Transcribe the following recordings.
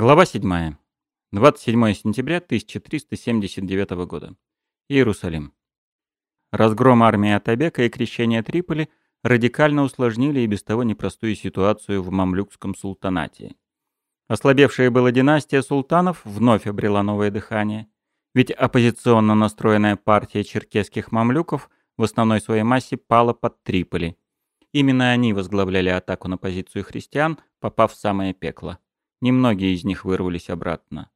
Глава 7. 27 сентября 1379 года. Иерусалим. Разгром армии Атабека и крещение Триполи радикально усложнили и без того непростую ситуацию в мамлюкском султанате. Ослабевшая была династия султанов вновь обрела новое дыхание, ведь оппозиционно настроенная партия черкесских мамлюков в основной своей массе пала под Триполи. Именно они возглавляли атаку на позицию христиан, попав в самое пекло. Немногие из них вырвались обратно.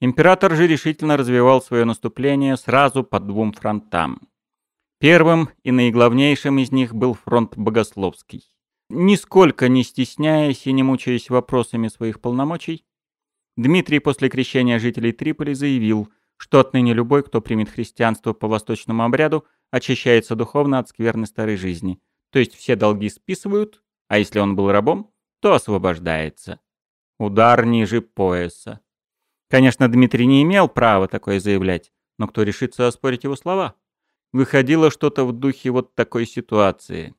Император же решительно развивал свое наступление сразу по двум фронтам. Первым и наиглавнейшим из них был фронт Богословский. Нисколько не стесняясь и не мучаясь вопросами своих полномочий, Дмитрий после крещения жителей Триполи заявил, что отныне любой, кто примет христианство по восточному обряду, очищается духовно от скверной старой жизни. То есть все долги списывают, а если он был рабом, то освобождается. Удар ниже пояса. Конечно, Дмитрий не имел права такое заявлять, но кто решится оспорить его слова? Выходило что-то в духе вот такой ситуации.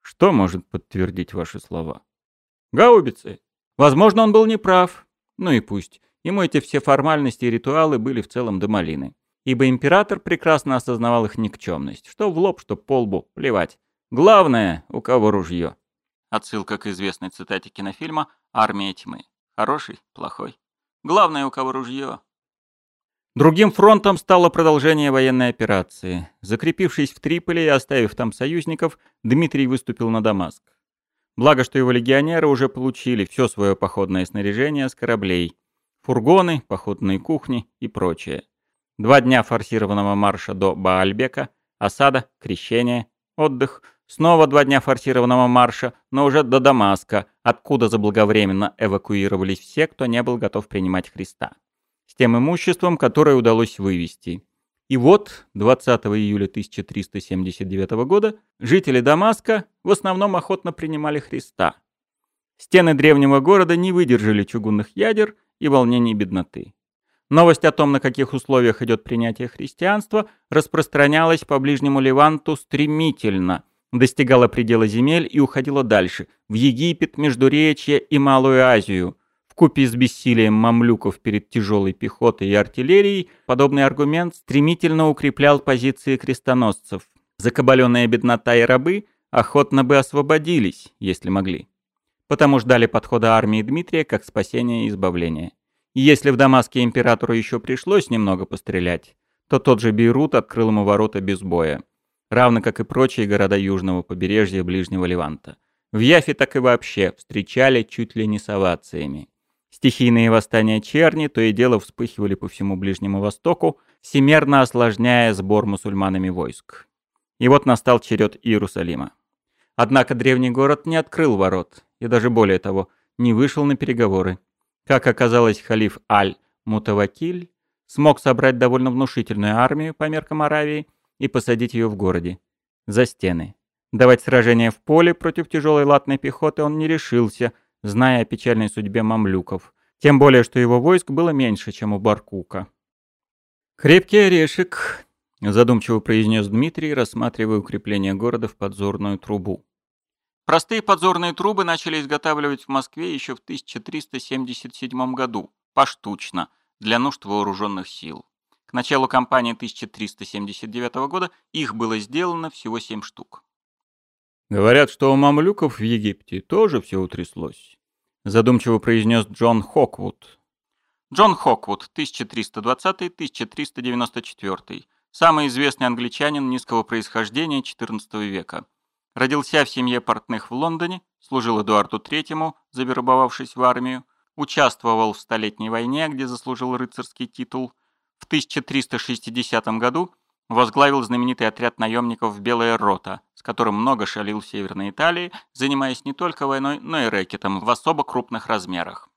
Что может подтвердить ваши слова? Гаубицы. Возможно, он был неправ. Ну и пусть. Ему эти все формальности и ритуалы были в целом до малины. Ибо император прекрасно осознавал их никчемность. Что в лоб, что по лбу. Плевать. Главное, у кого ружье. Отсылка к известной цитате кинофильма «Армия тьмы». Хороший, плохой. Главное, у кого ружье. Другим фронтом стало продолжение военной операции. Закрепившись в Триполи и оставив там союзников, Дмитрий выступил на Дамаск. Благо, что его легионеры уже получили все свое походное снаряжение с кораблей. Фургоны, походные кухни и прочее. Два дня форсированного марша до Баальбека, осада, крещение, отдых — Снова два дня форсированного марша, но уже до Дамаска, откуда заблаговременно эвакуировались все, кто не был готов принимать Христа. С тем имуществом, которое удалось вывести. И вот, 20 июля 1379 года, жители Дамаска в основном охотно принимали Христа. Стены древнего города не выдержали чугунных ядер и волнений бедноты. Новость о том, на каких условиях идет принятие христианства, распространялась по ближнему Леванту стремительно – достигала предела земель и уходила дальше, в Египет, Междуречье и Малую Азию. В купе с бессилием мамлюков перед тяжелой пехотой и артиллерией, подобный аргумент стремительно укреплял позиции крестоносцев. Закабаленная беднота и рабы охотно бы освободились, если могли. Потому ждали подхода армии Дмитрия как спасения и избавления. Если в Дамаске императору еще пришлось немного пострелять, то тот же Бейрут открыл ему ворота без боя равно как и прочие города южного побережья Ближнего Леванта. В Яфе так и вообще встречали чуть ли не с овациями. Стихийные восстания черни то и дело вспыхивали по всему Ближнему Востоку, всемерно осложняя сбор мусульманами войск. И вот настал черед Иерусалима. Однако древний город не открыл ворот, и даже более того, не вышел на переговоры. Как оказалось, халиф Аль-Мутавакиль смог собрать довольно внушительную армию по меркам Аравии – и посадить ее в городе. За стены. Давать сражение в поле против тяжелой латной пехоты он не решился, зная о печальной судьбе мамлюков. Тем более, что его войск было меньше, чем у Баркука. «Крепкий орешек», — задумчиво произнес Дмитрий, рассматривая укрепление города в подзорную трубу. Простые подзорные трубы начали изготавливать в Москве еще в 1377 году, поштучно, для нужд вооруженных сил. К началу кампании 1379 года их было сделано всего 7 штук. «Говорят, что у мамлюков в Египте тоже все утряслось», — задумчиво произнес Джон Хоквуд. Джон Хоквуд, 1320-1394, самый известный англичанин низкого происхождения XIV века. Родился в семье портных в Лондоне, служил Эдуарду III, завербовавшись в армию, участвовал в Столетней войне, где заслужил рыцарский титул, в 1360 году возглавил знаменитый отряд наемников «Белая рота», с которым много шалил в Северной Италии, занимаясь не только войной, но и рэкетом в особо крупных размерах.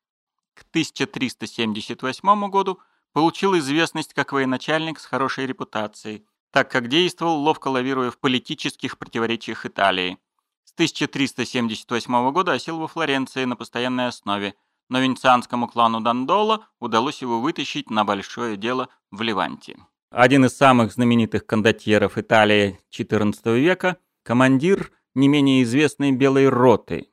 К 1378 году получил известность как военачальник с хорошей репутацией, так как действовал, ловко лавируя в политических противоречиях Италии. С 1378 года осел во Флоренции на постоянной основе, но венецианскому клану Дандола удалось его вытащить на большое дело в Ливанте. Один из самых знаменитых кондотьеров Италии XIV века, командир не менее известной Белой роты.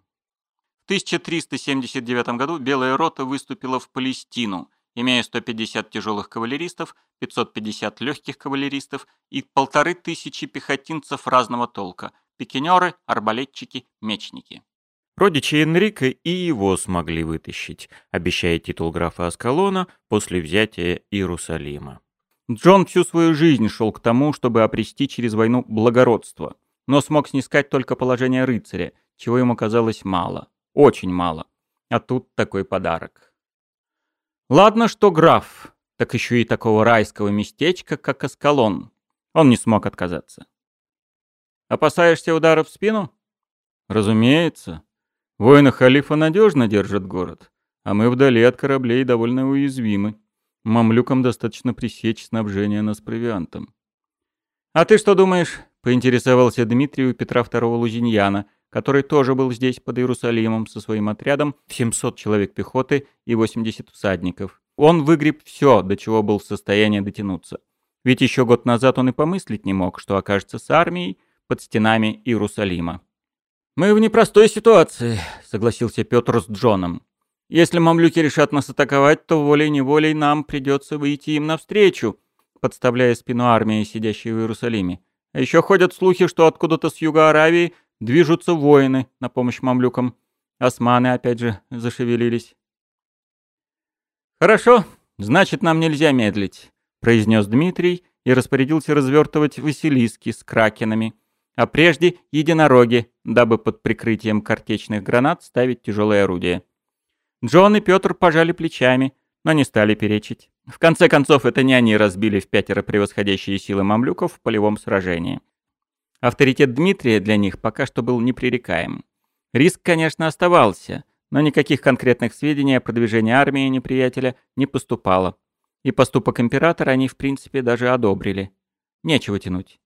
В 1379 году Белая рота выступила в Палестину, имея 150 тяжелых кавалеристов, 550 легких кавалеристов и полторы тысячи пехотинцев разного толка – пикинеры, арбалетчики, мечники. Родичи Энрика и его смогли вытащить, обещая титул графа Аскалона после взятия Иерусалима. Джон всю свою жизнь шел к тому, чтобы опрести через войну благородство, но смог снискать только положение рыцаря, чего ему казалось мало, очень мало. А тут такой подарок. Ладно, что граф, так еще и такого райского местечка, как Аскалон. Он не смог отказаться. Опасаешься удара в спину? Разумеется. Воины халифа надежно держат город, а мы вдали от кораблей довольно уязвимы. Мамлюкам достаточно пресечь снабжение нас провиантом. «А ты что думаешь?» — поинтересовался Дмитрий у Петра II Лузиньяна, который тоже был здесь, под Иерусалимом, со своим отрядом в 700 человек пехоты и 80 всадников. Он выгреб все, до чего был в состоянии дотянуться. Ведь еще год назад он и помыслить не мог, что окажется с армией под стенами Иерусалима. «Мы в непростой ситуации», — согласился Петр с Джоном. «Если мамлюки решат нас атаковать, то волей-неволей нам придется выйти им навстречу», подставляя спину армии, сидящей в Иерусалиме. А еще ходят слухи, что откуда-то с юга Аравии движутся воины на помощь мамлюкам. Османы опять же зашевелились. «Хорошо, значит, нам нельзя медлить», — произнес Дмитрий и распорядился развертывать Василиски с кракенами, а прежде единороги, дабы под прикрытием картечных гранат ставить тяжелые орудия. Джон и Петр пожали плечами, но не стали перечить. В конце концов, это не они разбили в пятеро превосходящие силы мамлюков в полевом сражении. Авторитет Дмитрия для них пока что был непререкаем. Риск, конечно, оставался, но никаких конкретных сведений о продвижении армии неприятеля не поступало. И поступок императора они, в принципе, даже одобрили. Нечего тянуть.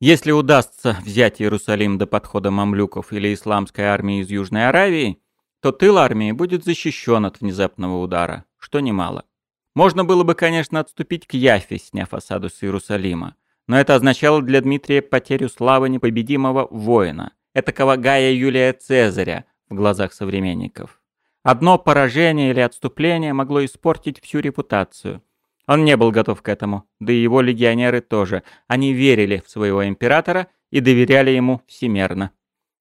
Если удастся взять Иерусалим до подхода мамлюков или исламской армии из Южной Аравии, то тыл армии будет защищен от внезапного удара, что немало. Можно было бы, конечно, отступить к Яфе, сняв осаду с Иерусалима, но это означало для Дмитрия потерю славы непобедимого воина, этакого Гая Юлия Цезаря в глазах современников. Одно поражение или отступление могло испортить всю репутацию – он не был готов к этому, да и его легионеры тоже. Они верили в своего императора и доверяли ему всемерно.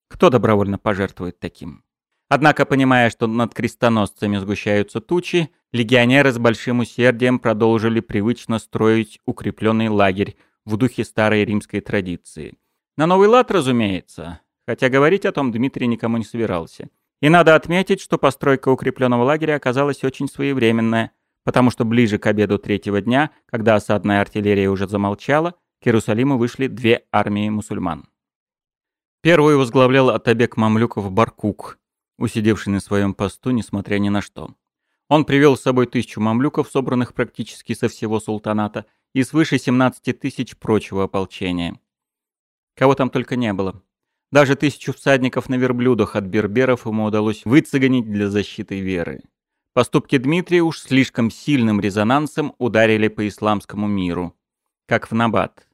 Кто добровольно пожертвует таким? Однако, понимая, что над крестоносцами сгущаются тучи, легионеры с большим усердием продолжили привычно строить укрепленный лагерь в духе старой римской традиции. На новый лад, разумеется, хотя говорить о том Дмитрий никому не собирался. И надо отметить, что постройка укрепленного лагеря оказалась очень своевременная – потому что ближе к обеду третьего дня, когда осадная артиллерия уже замолчала, к Иерусалиму вышли две армии мусульман. Первую возглавлял Атабек Мамлюков Баркук, усидевший на своем посту, несмотря ни на что. Он привел с собой тысячу мамлюков, собранных практически со всего султаната, и свыше 17 тысяч прочего ополчения. Кого там только не было. Даже тысячу всадников на верблюдах от берберов ему удалось выцегонить для защиты веры. Поступки Дмитрия уж слишком сильным резонансом ударили по исламскому миру, как в Набат.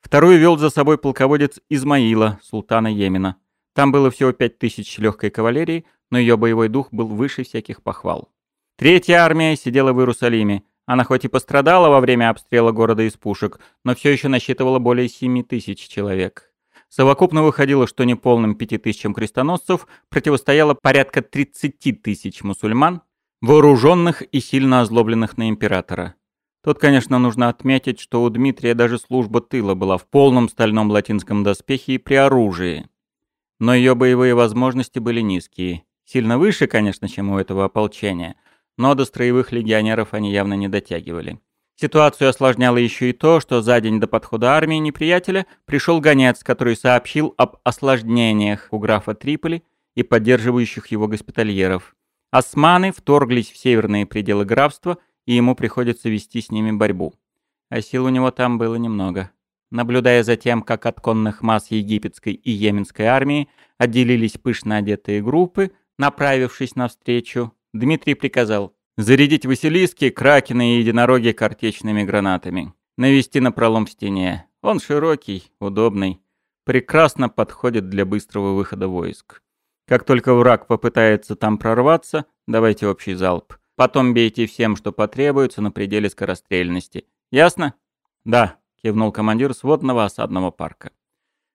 Второй вел за собой полководец Измаила, султана Йемена. Там было всего пять тысяч легкой кавалерии, но ее боевой дух был выше всяких похвал. Третья армия сидела в Иерусалиме. Она хоть и пострадала во время обстрела города из пушек, но все еще насчитывала более семи тысяч человек. Совокупно выходило, что неполным пяти тысячам крестоносцев противостояло порядка 30 тысяч мусульман, вооруженных и сильно озлобленных на императора. Тут, конечно, нужно отметить, что у Дмитрия даже служба тыла была в полном стальном латинском доспехе и при оружии. Но ее боевые возможности были низкие. Сильно выше, конечно, чем у этого ополчения, но до строевых легионеров они явно не дотягивали. Ситуацию осложняло еще и то, что за день до подхода армии неприятеля пришел гонец, который сообщил об осложнениях у графа Триполи и поддерживающих его госпитальеров. Османы вторглись в северные пределы графства, и ему приходится вести с ними борьбу. А сил у него там было немного. Наблюдая за тем, как от конных масс египетской и йеменской армии отделились пышно одетые группы, направившись навстречу, Дмитрий приказал зарядить Василиски, кракены и единороги картечными гранатами, навести на пролом в стене. Он широкий, удобный, прекрасно подходит для быстрого выхода войск. Как только враг попытается там прорваться, давайте общий залп. Потом бейте всем, что потребуется на пределе скорострельности. Ясно? Да, кивнул командир сводного осадного парка.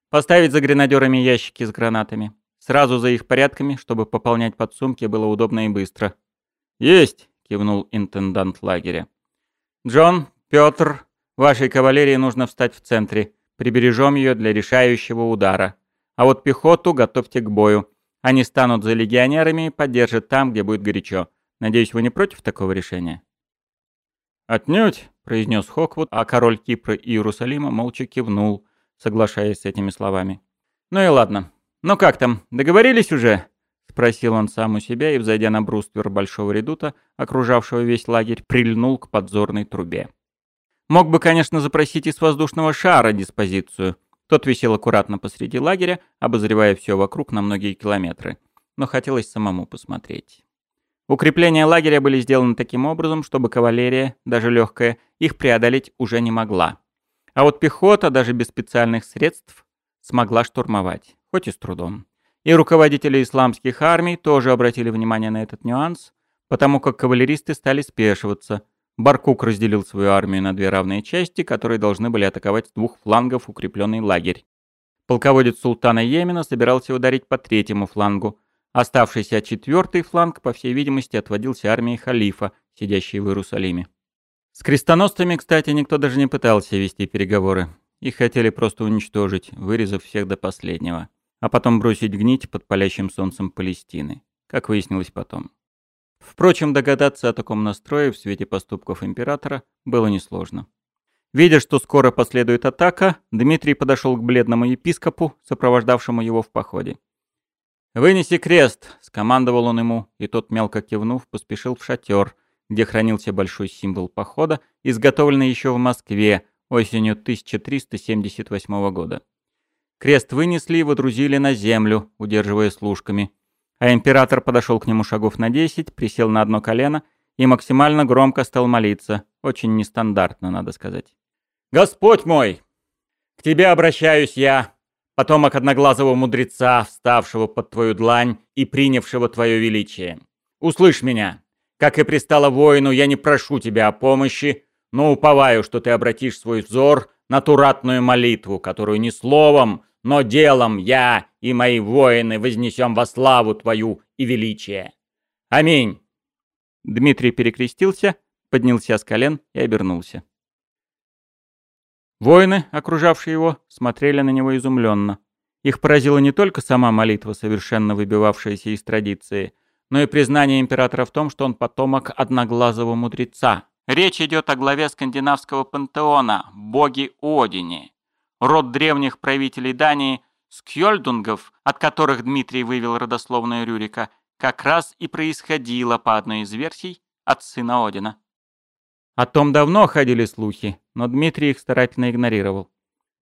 Поставить за гренадерами ящики с гранатами. Сразу за их порядками, чтобы пополнять подсумки было удобно и быстро. Есть, кивнул интендант лагеря. Джон, Петр, вашей кавалерии нужно встать в центре. Прибережем ее для решающего удара. А вот пехоту готовьте к бою. Они станут за легионерами и поддержат там, где будет горячо. Надеюсь, вы не против такого решения?» «Отнюдь», — произнес Хоквуд, а король Кипра и Иерусалима молча кивнул, соглашаясь с этими словами. «Ну и ладно. Ну как там, договорились уже?» — спросил он сам у себя и, взойдя на бруствер большого редута, окружавшего весь лагерь, прильнул к подзорной трубе. Мог бы, конечно, запросить из воздушного шара диспозицию. Тот висел аккуратно посреди лагеря, обозревая все вокруг на многие километры. Но хотелось самому посмотреть. Укрепления лагеря были сделаны таким образом, чтобы кавалерия, даже легкая, их преодолеть уже не могла. А вот пехота, даже без специальных средств, смогла штурмовать, хоть и с трудом. И руководители исламских армий тоже обратили внимание на этот нюанс, потому как кавалеристы стали спешиваться. Баркук разделил свою армию на две равные части, которые должны были атаковать с двух флангов укрепленный лагерь. Полководец султана Йемена собирался ударить по третьему флангу – Оставшийся четвертый фланг, по всей видимости, отводился армией халифа, сидящей в Иерусалиме. С крестоносцами, кстати, никто даже не пытался вести переговоры. Их хотели просто уничтожить, вырезав всех до последнего, а потом бросить гнить под палящим солнцем Палестины, как выяснилось потом. Впрочем, догадаться о таком настрое в свете поступков императора было несложно. Видя, что скоро последует атака, Дмитрий подошел к бледному епископу, сопровождавшему его в походе. «Вынеси крест!» — скомандовал он ему, и тот, мелко кивнув, поспешил в шатер, где хранился большой символ похода, изготовленный еще в Москве осенью 1378 года. Крест вынесли и водрузили на землю, удерживая служками. А император подошел к нему шагов на десять, присел на одно колено и максимально громко стал молиться. Очень нестандартно, надо сказать. «Господь мой! К тебе обращаюсь я, потомок одноглазого мудреца, вставшего под твою длань и принявшего твое величие. Услышь меня. Как и пристало воину, я не прошу тебя о помощи, но уповаю, что ты обратишь свой взор на ту ратную молитву, которую не словом, но делом я и мои воины вознесем во славу твою и величие. Аминь. Дмитрий перекрестился, поднялся с колен и обернулся. Воины, окружавшие его, смотрели на него изумленно. Их поразила не только сама молитва, совершенно выбивавшаяся из традиции, но и признание императора в том, что он потомок одноглазого мудреца. Речь идет о главе скандинавского пантеона, боге Одине. Род древних правителей Дании, скьольдунгов, от которых Дмитрий вывел родословную Рюрика, как раз и происходило, по одной из версий, от сына Одина. О том давно ходили слухи, но Дмитрий их старательно игнорировал.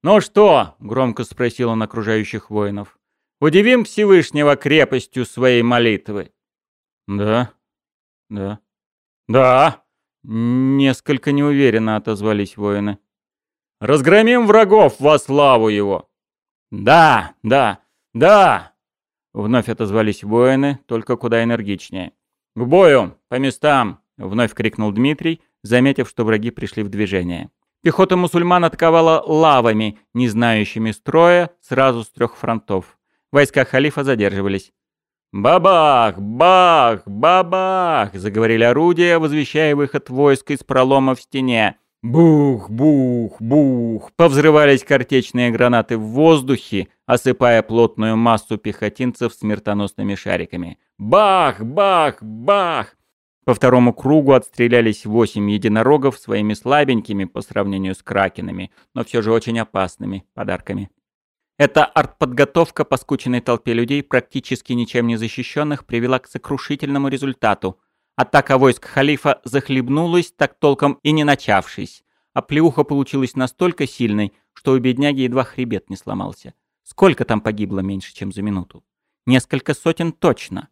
«Ну что?» — громко спросил он окружающих воинов. «Удивим Всевышнего крепостью своей молитвы?» «Да, да, да!» — несколько неуверенно отозвались воины. «Разгромим врагов во славу его!» «Да, да, да!» Вновь отозвались воины, только куда энергичнее. «К бою! По местам!» — вновь крикнул Дмитрий, заметив, что враги пришли в движение. Пехота мусульман атаковала лавами, не знающими строя, сразу с трех фронтов. Войска халифа задерживались. «Бабах! Бах! Бабах!» — заговорили орудия, возвещая выход войск из пролома в стене. Бух, бух, бух. Повзрывались картечные гранаты в воздухе, осыпая плотную массу пехотинцев смертоносными шариками. Бах, бах, бах. По второму кругу отстрелялись восемь единорогов своими слабенькими по сравнению с кракенами, но все же очень опасными подарками. Эта артподготовка по скученной толпе людей, практически ничем не защищенных, привела к сокрушительному результату. Атака войск халифа захлебнулась, так толком и не начавшись. А плеуха получилась настолько сильной, что у бедняги едва хребет не сломался. Сколько там погибло меньше, чем за минуту? Несколько сотен точно.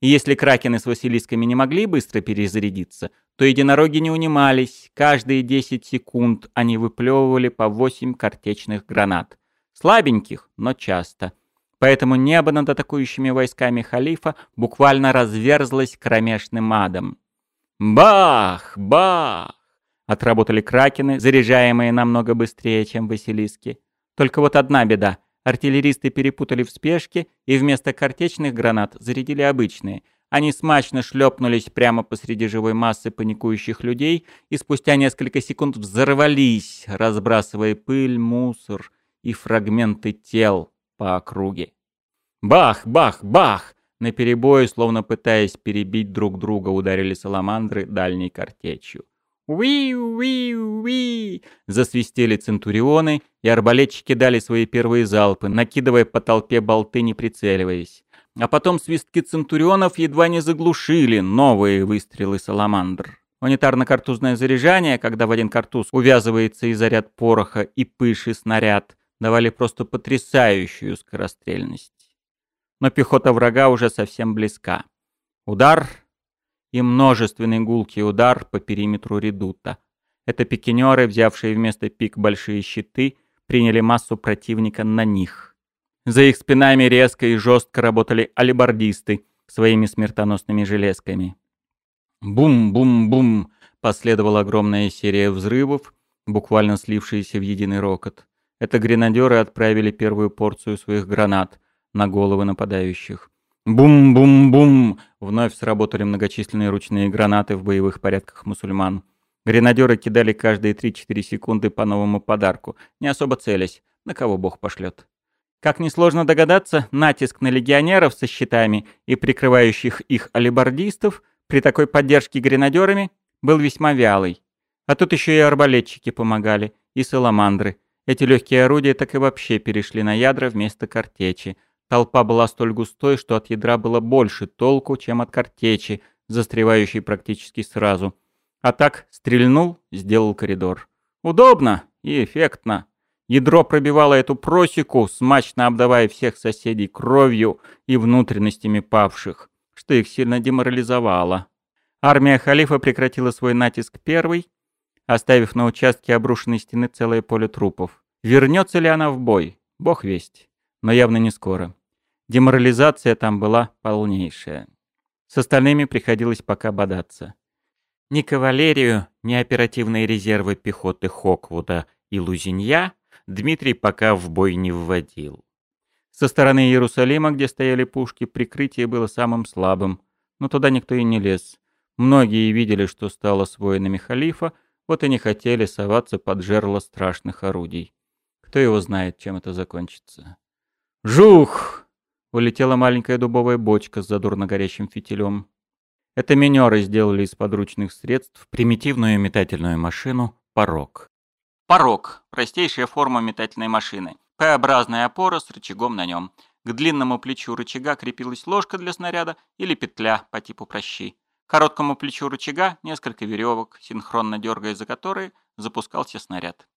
И если кракены с василисками не могли быстро перезарядиться, то единороги не унимались. Каждые 10 секунд они выплевывали по 8 картечных гранат. Слабеньких, но часто. Поэтому небо над атакующими войсками халифа буквально разверзлось кромешным адом. Бах! Бах! Отработали кракены, заряжаемые намного быстрее, чем Василиски. Только вот одна беда. Артиллеристы перепутали в спешке и вместо картечных гранат зарядили обычные. Они смачно шлепнулись прямо посреди живой массы паникующих людей и спустя несколько секунд взорвались, разбрасывая пыль, мусор и фрагменты тел по округе. Бах, бах, бах! На перебой, словно пытаясь перебить друг друга, ударили саламандры дальней картечью. «Уи-уи-уи!» Засвистели центурионы, и арбалетчики дали свои первые залпы, накидывая по толпе болты, не прицеливаясь. А потом свистки центурионов едва не заглушили новые выстрелы саламандр. Унитарно-картузное заряжание, когда в один картуз увязывается и заряд пороха, и пыши снаряд, давали просто потрясающую скорострельность. Но пехота врага уже совсем близка. Удар, и множественный гулкий удар по периметру редута. Это пикинеры, взявшие вместо пик большие щиты, приняли массу противника на них. За их спинами резко и жестко работали алибардисты своими смертоносными железками. Бум-бум-бум! Последовала огромная серия взрывов, буквально слившиеся в единый рокот. Это гренадеры отправили первую порцию своих гранат на головы нападающих. Бум-бум-бум! Вновь сработали многочисленные ручные гранаты в боевых порядках мусульман. Гренадеры кидали каждые 3-4 секунды по новому подарку, не особо целясь, на кого бог пошлет. Как несложно догадаться, натиск на легионеров со щитами и прикрывающих их алибардистов при такой поддержке гренадерами был весьма вялый. А тут еще и арбалетчики помогали, и саламандры. Эти легкие орудия так и вообще перешли на ядра вместо картечи, Толпа была столь густой, что от ядра было больше толку, чем от картечи, застревающей практически сразу. А так стрельнул, сделал коридор. Удобно и эффектно. Ядро пробивало эту просеку, смачно обдавая всех соседей кровью и внутренностями павших, что их сильно деморализовало. Армия халифа прекратила свой натиск первой, оставив на участке обрушенной стены целое поле трупов. Вернется ли она в бой? Бог весть но явно не скоро. Деморализация там была полнейшая. С остальными приходилось пока бодаться. Ни кавалерию, ни оперативные резервы пехоты Хоквуда и Лузинья Дмитрий пока в бой не вводил. Со стороны Иерусалима, где стояли пушки, прикрытие было самым слабым, но туда никто и не лез. Многие видели, что стало с воинами халифа, вот и не хотели соваться под жерло страшных орудий. Кто его знает, чем это закончится. Жух! Улетела маленькая дубовая бочка с задурно горящим фитилем. Это минеры сделали из подручных средств примитивную метательную машину «Порог». Порог – простейшая форма метательной машины. П-образная опора с рычагом на нем. К длинному плечу рычага крепилась ложка для снаряда или петля по типу прощи. К короткому плечу рычага несколько веревок, синхронно дергая за которые запускался снаряд.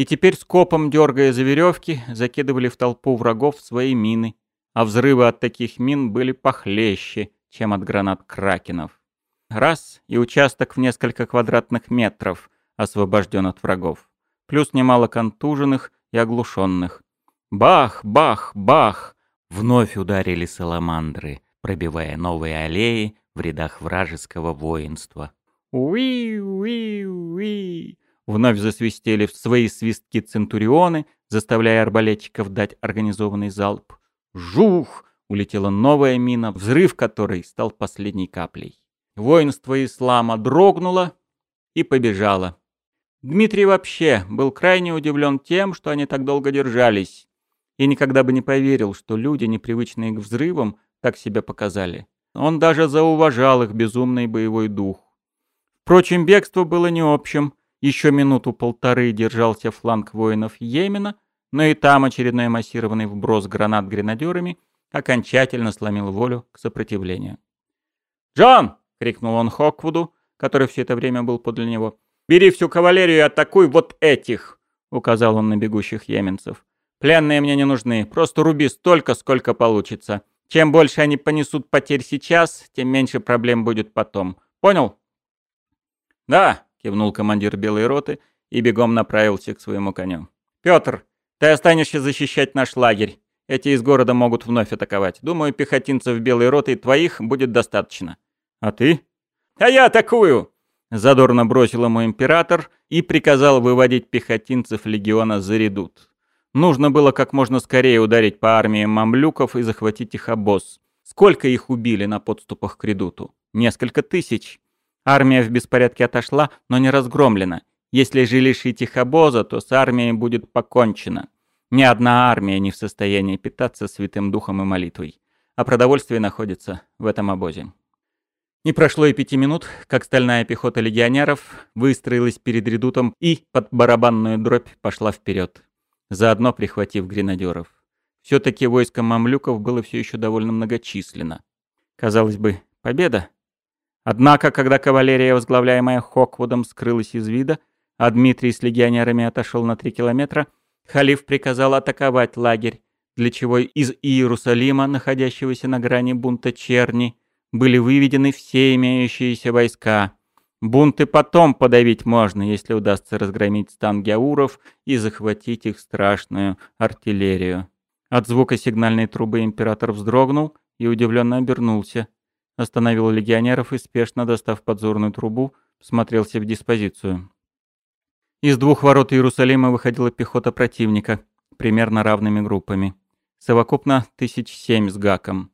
И теперь скопом, дергая за веревки, закидывали в толпу врагов свои мины, а взрывы от таких мин были похлеще, чем от гранат кракенов. Раз, и участок в несколько квадратных метров освобожден от врагов. Плюс немало контуженных и оглушенных. Бах, бах, бах! Вновь ударили саламандры, пробивая новые аллеи в рядах вражеского воинства. Уи-уи-уи! Вновь засвистели в свои свистки центурионы, заставляя арбалетчиков дать организованный залп. Жух! Улетела новая мина, взрыв которой стал последней каплей. Воинство ислама дрогнуло и побежало. Дмитрий вообще был крайне удивлен тем, что они так долго держались, и никогда бы не поверил, что люди, непривычные к взрывам, так себя показали. Он даже зауважал их безумный боевой дух. Впрочем, бегство было не общим. Еще минуту-полторы держался фланг воинов Йемена, но и там очередной массированный вброс гранат гренадерами окончательно сломил волю к сопротивлению. «Джон!» — крикнул он Хоквуду, который все это время был подле него. «Бери всю кавалерию и атакуй вот этих!» — указал он на бегущих йеменцев. «Пленные мне не нужны, просто руби столько, сколько получится. Чем больше они понесут потерь сейчас, тем меньше проблем будет потом. Понял?» «Да!» Кивнул командир белой роты и бегом направился к своему коню. Петр, ты останешься защищать наш лагерь. Эти из города могут вновь атаковать. Думаю, пехотинцев белой роты твоих будет достаточно. А ты? А я атакую! Задорно бросил ему император и приказал выводить пехотинцев легиона за редут. Нужно было как можно скорее ударить по армии мамлюков и захватить их обоз. Сколько их убили на подступах к редуту? Несколько тысяч. Армия в беспорядке отошла, но не разгромлена. Если же лишить их обоза, то с армией будет покончено. Ни одна армия не в состоянии питаться святым духом и молитвой. А продовольствие находится в этом обозе. Не прошло и пяти минут, как стальная пехота легионеров выстроилась перед редутом и под барабанную дробь пошла вперед, заодно прихватив гренадеров. Все-таки войско мамлюков было все еще довольно многочисленно. Казалось бы, победа. Однако, когда кавалерия, возглавляемая Хоквудом, скрылась из вида, а Дмитрий с легионерами отошел на три километра, халиф приказал атаковать лагерь, для чего из Иерусалима, находящегося на грани бунта черни, были выведены все имеющиеся войска. Бунты потом подавить можно, если удастся разгромить стан гяуров и захватить их страшную артиллерию. От звука сигнальной трубы император вздрогнул и удивленно обернулся. Остановил легионеров и, спешно достав подзорную трубу, смотрелся в диспозицию. Из двух ворот Иерусалима выходила пехота противника, примерно равными группами. Совокупно тысяч семь с гаком.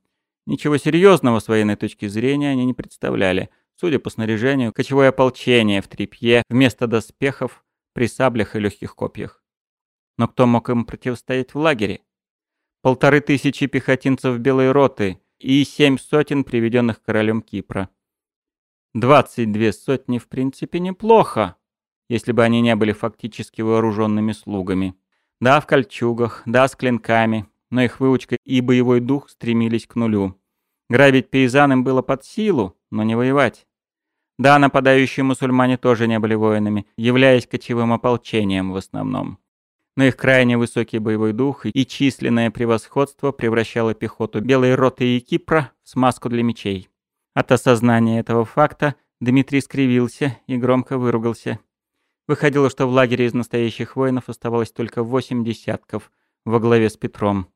Ничего серьезного с военной точки зрения они не представляли. Судя по снаряжению, кочевое ополчение в трепье вместо доспехов при саблях и легких копьях. Но кто мог им противостоять в лагере? Полторы тысячи пехотинцев Белой роты и семь сотен приведенных королем Кипра. Двадцать две сотни в принципе неплохо, если бы они не были фактически вооруженными слугами. Да, в кольчугах, да, с клинками, но их выучка и боевой дух стремились к нулю. Грабить пейзан им было под силу, но не воевать. Да, нападающие мусульмане тоже не были воинами, являясь кочевым ополчением в основном. Но их крайне высокий боевой дух и численное превосходство превращало пехоту Белой роты и Кипра в смазку для мечей. От осознания этого факта Дмитрий скривился и громко выругался. Выходило, что в лагере из настоящих воинов оставалось только восемь десятков во главе с Петром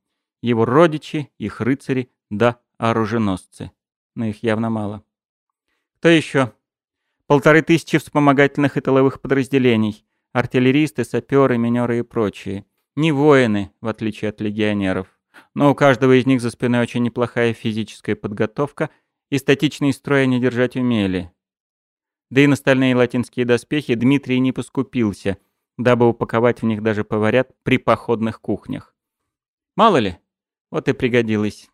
его родичи, их рыцари, да оруженосцы. Но их явно мало. Кто еще? Полторы тысячи вспомогательных и тыловых подразделений. Артиллеристы, саперы, минеры и прочие. Не воины, в отличие от легионеров. Но у каждого из них за спиной очень неплохая физическая подготовка, и статичный строй они держать умели. Да и на стальные латинские доспехи Дмитрий не поскупился, дабы упаковать в них даже поварят при походных кухнях. Мало ли, вот и пригодилось.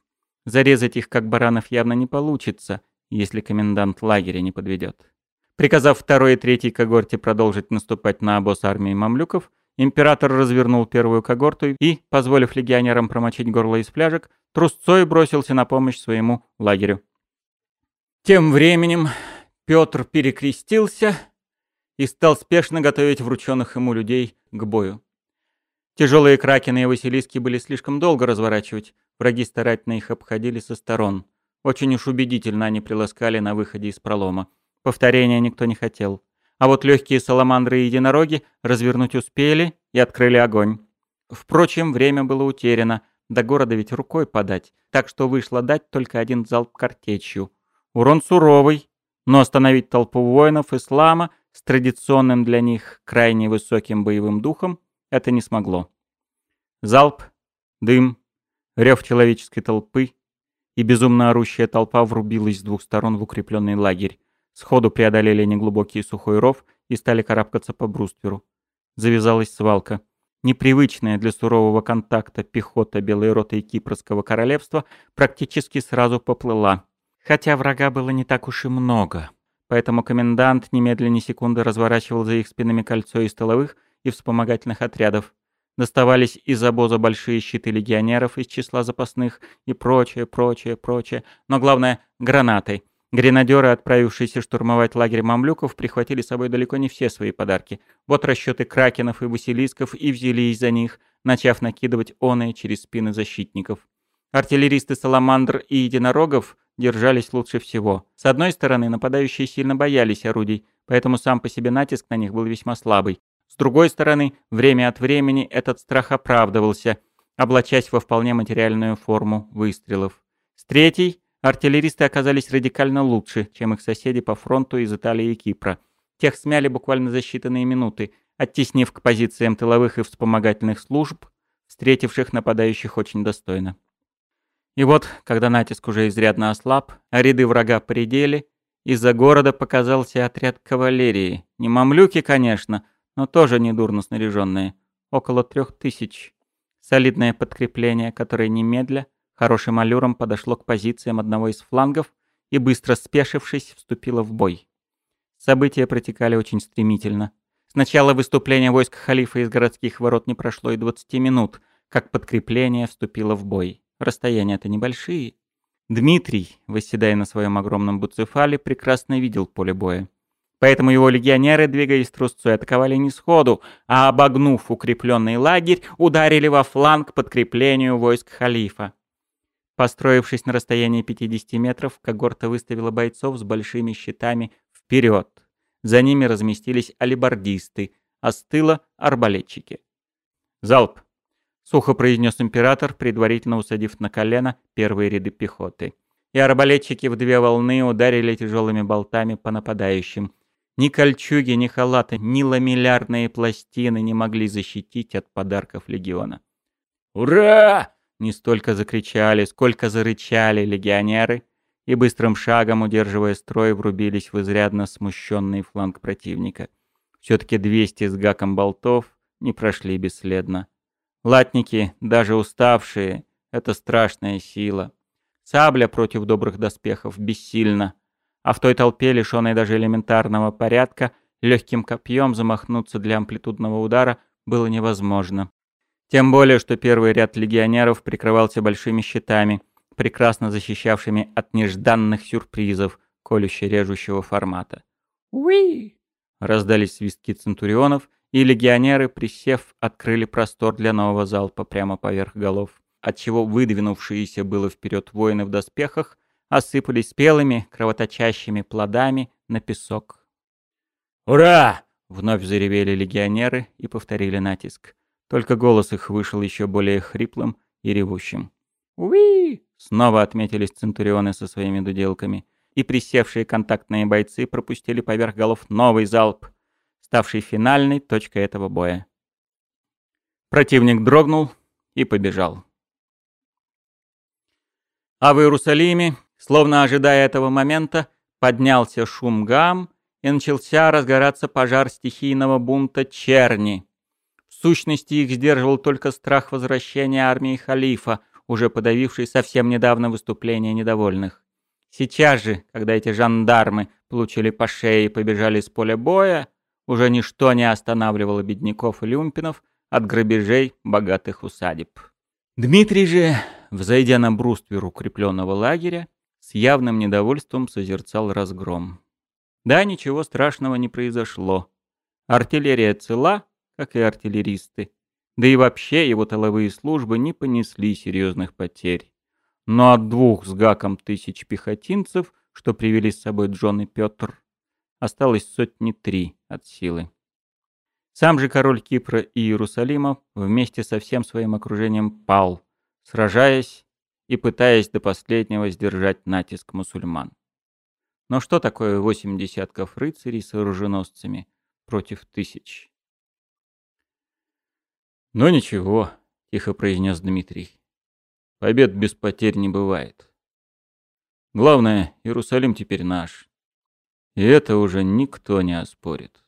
Зарезать их как баранов явно не получится, если комендант лагеря не подведет. Приказав второй и третьей когорте продолжить наступать на обоз армии мамлюков, император развернул первую когорту и, позволив легионерам промочить горло из фляжек, трусцой бросился на помощь своему лагерю. Тем временем Петр перекрестился и стал спешно готовить врученных ему людей к бою. Тяжелые кракены и василиски были слишком долго разворачивать, враги старательно их обходили со сторон. Очень уж убедительно они приласкали на выходе из пролома. Повторения никто не хотел. А вот легкие саламандры и единороги развернуть успели и открыли огонь. Впрочем, время было утеряно, до города ведь рукой подать, так что вышло дать только один залп картечью. Урон суровый, но остановить толпу воинов ислама с традиционным для них крайне высоким боевым духом это не смогло. Залп, дым, рев человеческой толпы, и безумно орущая толпа врубилась с двух сторон в укрепленный лагерь. Сходу преодолели неглубокий сухой ров и стали карабкаться по брустверу. Завязалась свалка. Непривычная для сурового контакта пехота Белой роты и Кипрского королевства практически сразу поплыла. Хотя врага было не так уж и много. Поэтому комендант немедленно секунды разворачивал за их спинами кольцо из столовых и вспомогательных отрядов. Доставались из обоза большие щиты легионеров из числа запасных и прочее, прочее, прочее. Но главное — гранаты. Гренадеры, отправившиеся штурмовать лагерь мамлюков, прихватили с собой далеко не все свои подарки. Вот расчеты кракенов и василисков и взялись за них, начав накидывать оные через спины защитников. Артиллеристы Саламандр и Единорогов держались лучше всего. С одной стороны, нападающие сильно боялись орудий, поэтому сам по себе натиск на них был весьма слабый. С другой стороны, время от времени этот страх оправдывался. облачаясь во вполне материальную форму выстрелов. С третьей артиллеристы оказались радикально лучше, чем их соседи по фронту из Италии и Кипра. Тех смяли буквально за считанные минуты, оттеснив к позициям тыловых и вспомогательных служб, встретивших нападающих очень достойно. И вот, когда натиск уже изрядно ослаб, а ряды врага поредели, из-за города показался отряд кавалерии. Не мамлюки, конечно, но тоже недурно снаряженные. Около трех тысяч. Солидное подкрепление, которое немедля, хорошим аллюром подошло к позициям одного из флангов и, быстро спешившись, вступило в бой. События протекали очень стремительно. С начала выступления войск халифа из городских ворот не прошло и 20 минут, как подкрепление вступило в бой. Расстояния-то небольшие. Дмитрий, восседая на своем огромном буцефале, прекрасно видел поле боя. Поэтому его легионеры, двигаясь трусцой, атаковали не сходу, а обогнув укрепленный лагерь, ударили во фланг подкреплению войск халифа. Построившись на расстоянии 50 метров, когорта выставила бойцов с большими щитами вперед. За ними разместились алибардисты, а с тыла — арбалетчики. «Залп!» сухо произнес император, предварительно усадив на колено первые ряды пехоты. И арбалетчики в две волны ударили тяжелыми болтами по нападающим. Ни кольчуги, ни халаты, ни ламеллярные пластины не могли защитить от подарков легиона. «Ура!» — не столько закричали, сколько зарычали легионеры, и быстрым шагом, удерживая строй, врубились в изрядно смущенный фланг противника. Все-таки 200 с гаком болтов не прошли бесследно. Латники, даже уставшие, это страшная сила. Сабля против добрых доспехов бессильна. А в той толпе, лишенной даже элементарного порядка, легким копьем замахнуться для амплитудного удара было невозможно. Тем более, что первый ряд легионеров прикрывался большими щитами, прекрасно защищавшими от нежданных сюрпризов, колюще-режущего формата. «Уи!» — раздались свистки центурионов, и легионеры, присев, открыли простор для нового залпа прямо поверх голов, отчего выдвинувшиеся было вперед воины в доспехах осыпались спелыми, кровоточащими плодами на песок. «Ура!» — вновь заревели легионеры и повторили натиск. Только голос их вышел еще более хриплым и ревущим. «Уи!» — снова отметились центурионы со своими дуделками, и присевшие контактные бойцы пропустили поверх голов новый залп — ставший финальной точкой этого боя. Противник дрогнул и побежал. А в Иерусалиме, словно ожидая этого момента, поднялся шум гам и начался разгораться пожар стихийного бунта черни. Сущности, их сдерживал только страх возвращения армии халифа, уже подавившей совсем недавно выступление недовольных. Сейчас же, когда эти жандармы получили по шее и побежали с поля боя, уже ничто не останавливало бедняков и люмпинов от грабежей богатых усадеб. Дмитрий же, взойдя на бруствер укрепленного лагеря, с явным недовольством созерцал разгром. Да, ничего страшного не произошло. Артиллерия цела, как и артиллеристы. Да и вообще его тыловые службы не понесли серьезных потерь. Но от двух с гаком тысяч пехотинцев, что привели с собой Джон и Петр, осталось сотни три от силы. Сам же король Кипра и Иерусалима вместе со всем своим окружением пал, сражаясь и пытаясь до последнего сдержать натиск мусульман. Но что такое восемь десятков рыцарей с оруженосцами против тысяч? «Ну ничего», — тихо произнес Дмитрий. «Побед без потерь не бывает. Главное, Иерусалим теперь наш. И это уже никто не оспорит.